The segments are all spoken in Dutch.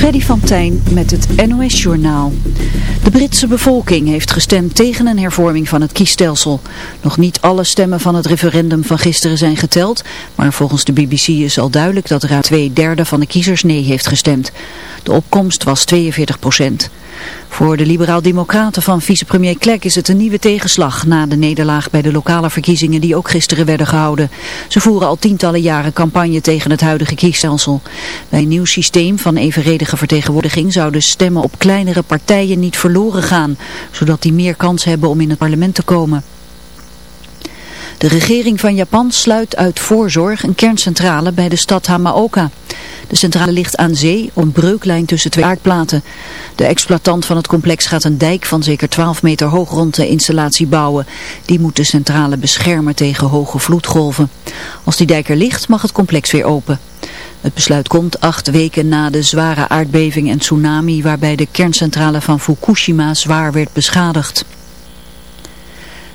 Freddy van Tijn met het NOS-journaal. De Britse bevolking heeft gestemd tegen een hervorming van het kiesstelsel. Nog niet alle stemmen van het referendum van gisteren zijn geteld, maar volgens de BBC is al duidelijk dat ruim twee derde van de kiezers nee heeft gestemd. De opkomst was 42 procent. Voor de liberaal-democraten van vicepremier Clegg is het een nieuwe tegenslag na de nederlaag bij de lokale verkiezingen die ook gisteren werden gehouden. Ze voeren al tientallen jaren campagne tegen het huidige kiesstelsel. Bij een nieuw systeem van evenredige vertegenwoordiging zouden stemmen op kleinere partijen niet verloren gaan, zodat die meer kans hebben om in het parlement te komen. De regering van Japan sluit uit voorzorg een kerncentrale bij de stad Hamaoka. De centrale ligt aan zee op breuklijn tussen twee aardplaten. De exploitant van het complex gaat een dijk van zeker 12 meter hoog rond de installatie bouwen. Die moet de centrale beschermen tegen hoge vloedgolven. Als die dijk er ligt mag het complex weer open. Het besluit komt acht weken na de zware aardbeving en tsunami waarbij de kerncentrale van Fukushima zwaar werd beschadigd.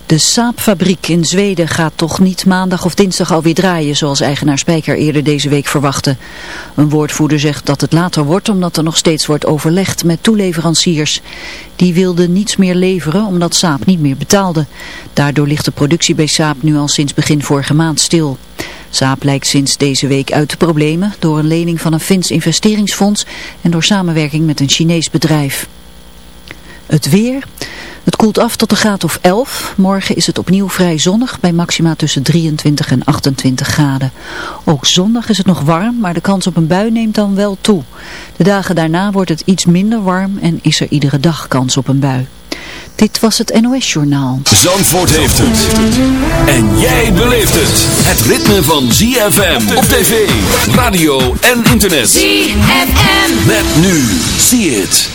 De Saab-fabriek in Zweden gaat toch niet maandag of dinsdag alweer draaien, zoals eigenaar Spijker eerder deze week verwachtte. Een woordvoerder zegt dat het later wordt omdat er nog steeds wordt overlegd met toeleveranciers. Die wilden niets meer leveren omdat Saab niet meer betaalde. Daardoor ligt de productie bij Saab nu al sinds begin vorige maand stil. Saab lijkt sinds deze week uit de problemen door een lening van een Fins investeringsfonds en door samenwerking met een Chinees bedrijf. Het weer... Het koelt af tot een graad of 11. Morgen is het opnieuw vrij zonnig bij maxima tussen 23 en 28 graden. Ook zondag is het nog warm, maar de kans op een bui neemt dan wel toe. De dagen daarna wordt het iets minder warm en is er iedere dag kans op een bui. Dit was het NOS Journaal. Zandvoort heeft het. En jij beleeft het. Het ritme van ZFM op tv, radio en internet. ZFM. Met nu. See it.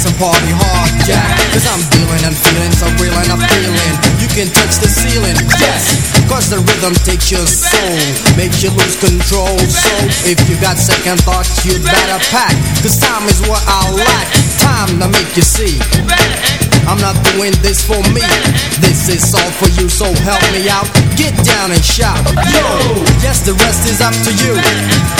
dance and party hard, yeah. Cause I'm dealing and feeling so real and appealing. You can touch the ceiling, yes. Cause the rhythm takes your soul Makes you lose control. So if you got second thoughts You'd better pack. Cause time is what I lack. Time to make you see. I'm not doing this for me. This is all for you So help me out. Get down and shout. Yo! Yes, the rest is up to you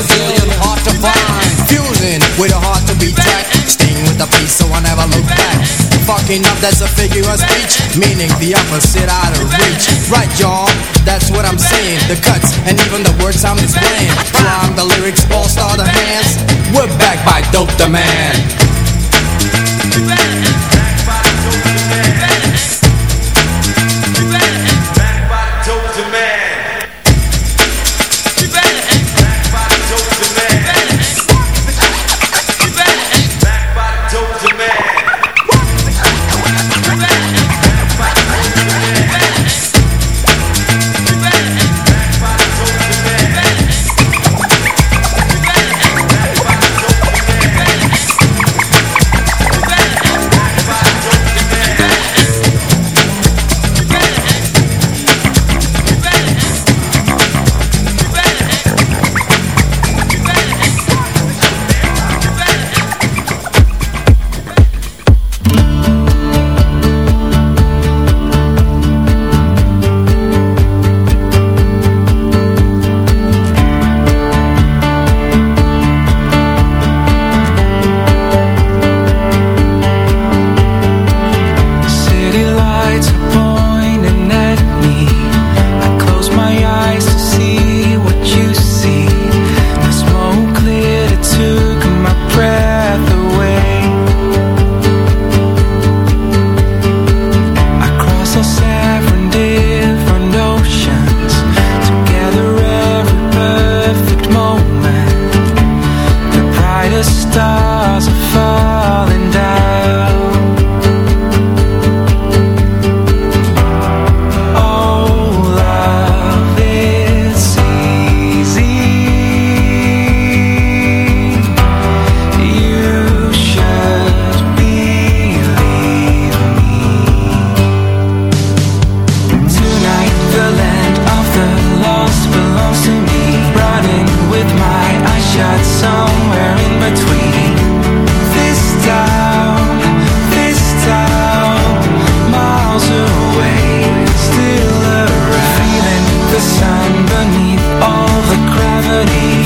Zillion, hard to find. Fusing with a heart to be tracked. Staying with the so I never look back. Fucking up, that's a figure of speech. Meaning the opposite out of reach. Right, y'all? That's what I'm saying. The cuts and even the words I'm displaying. Flying the lyrics, all star the hands. We're back by Dope the Man. still around Feeling. The sun beneath all the gravity.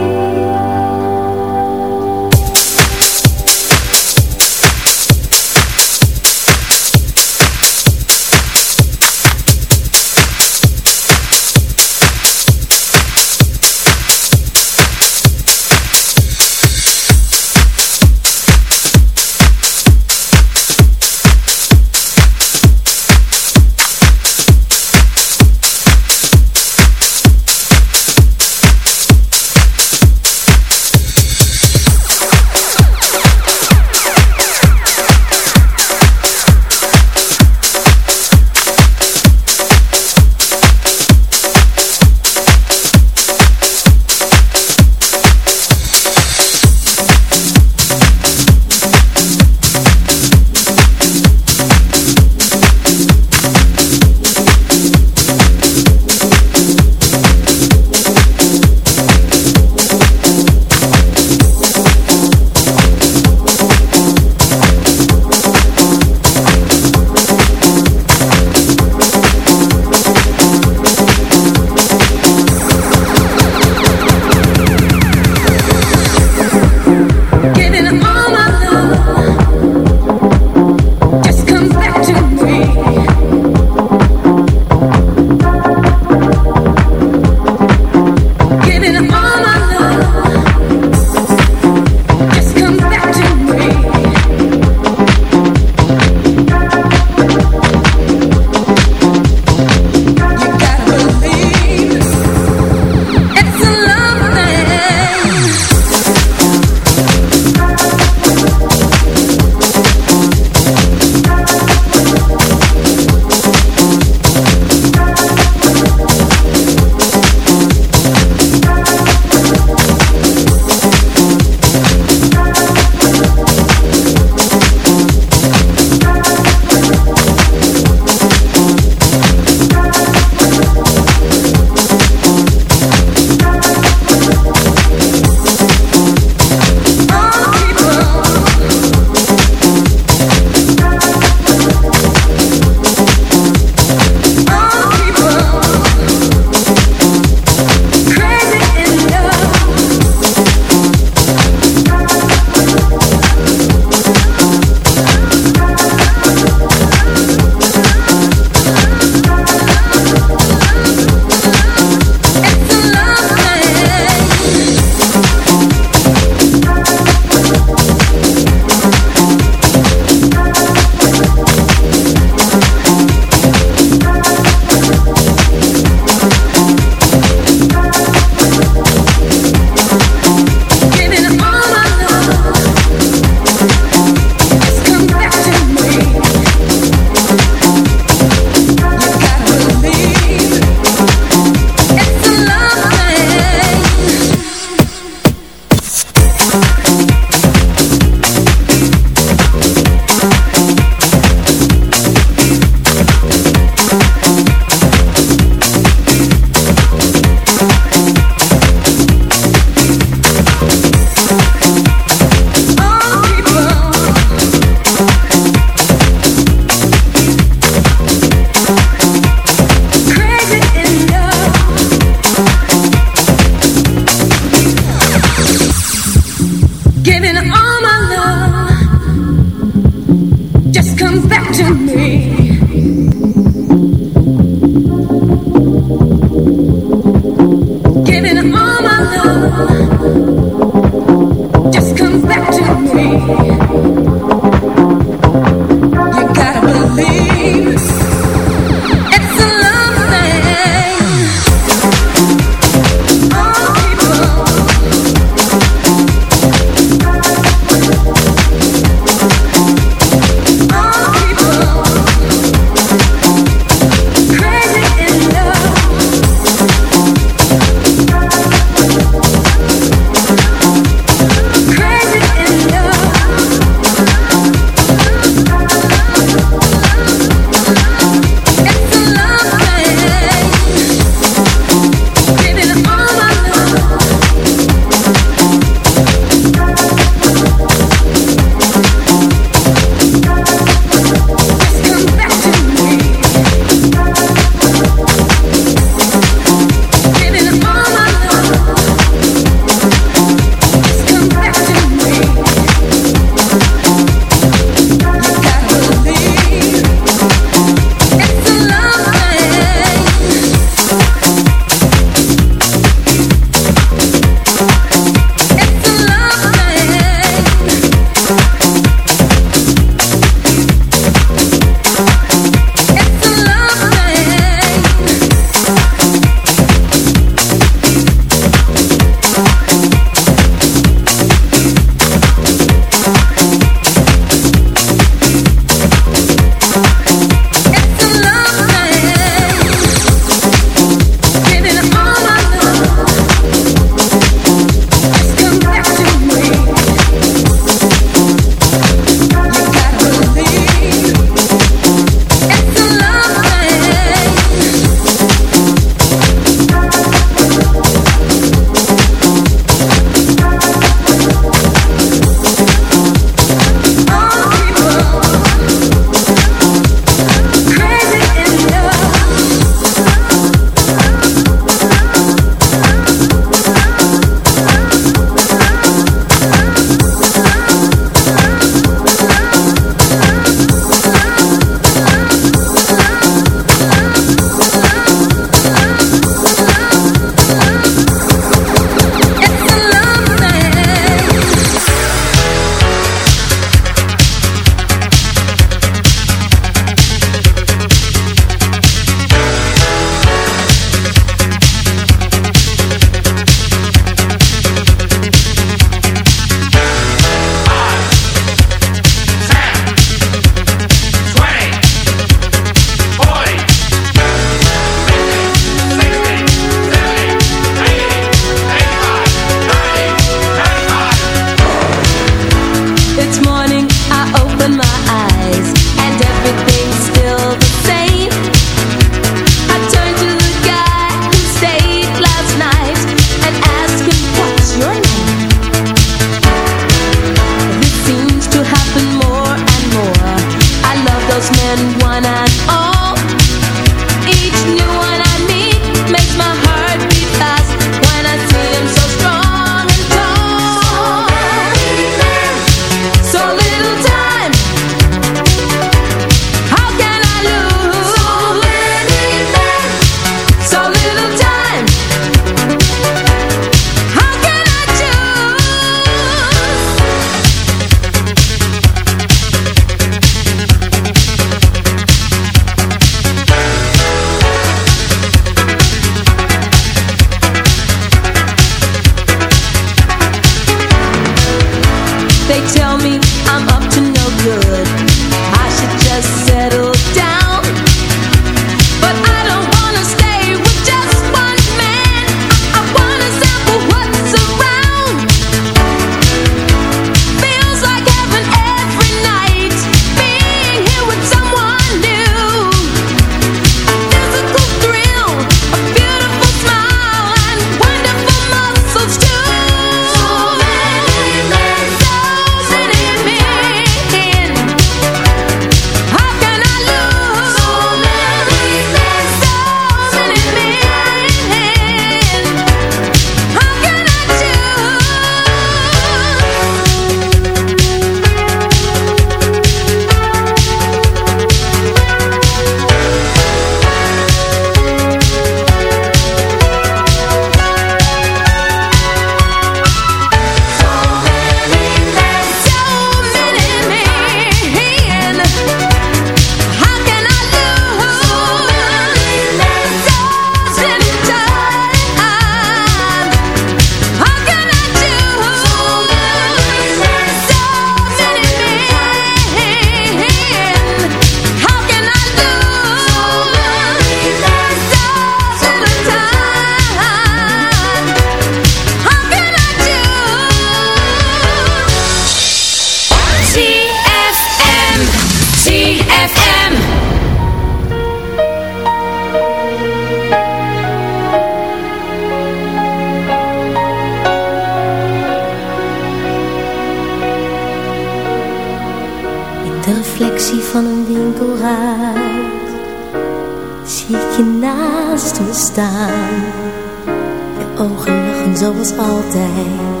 Zoals altijd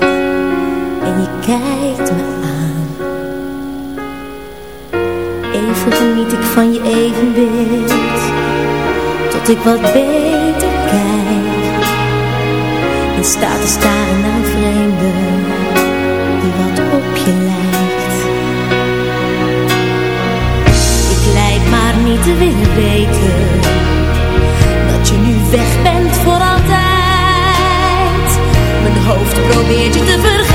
en je kijkt me aan. Even geniet ik van je evenbeeld, tot ik wat beter kijk. En sta te staren hoofd probeert je te vergeten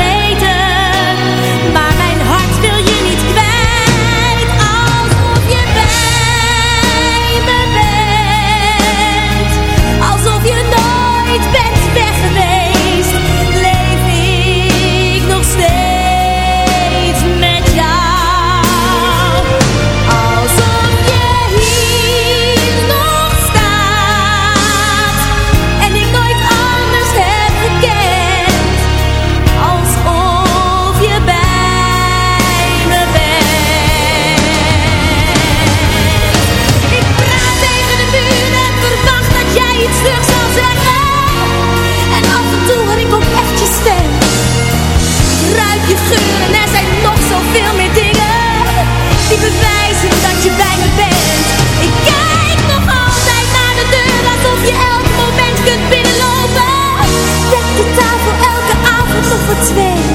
voor twee.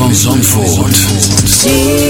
van Zandvoort.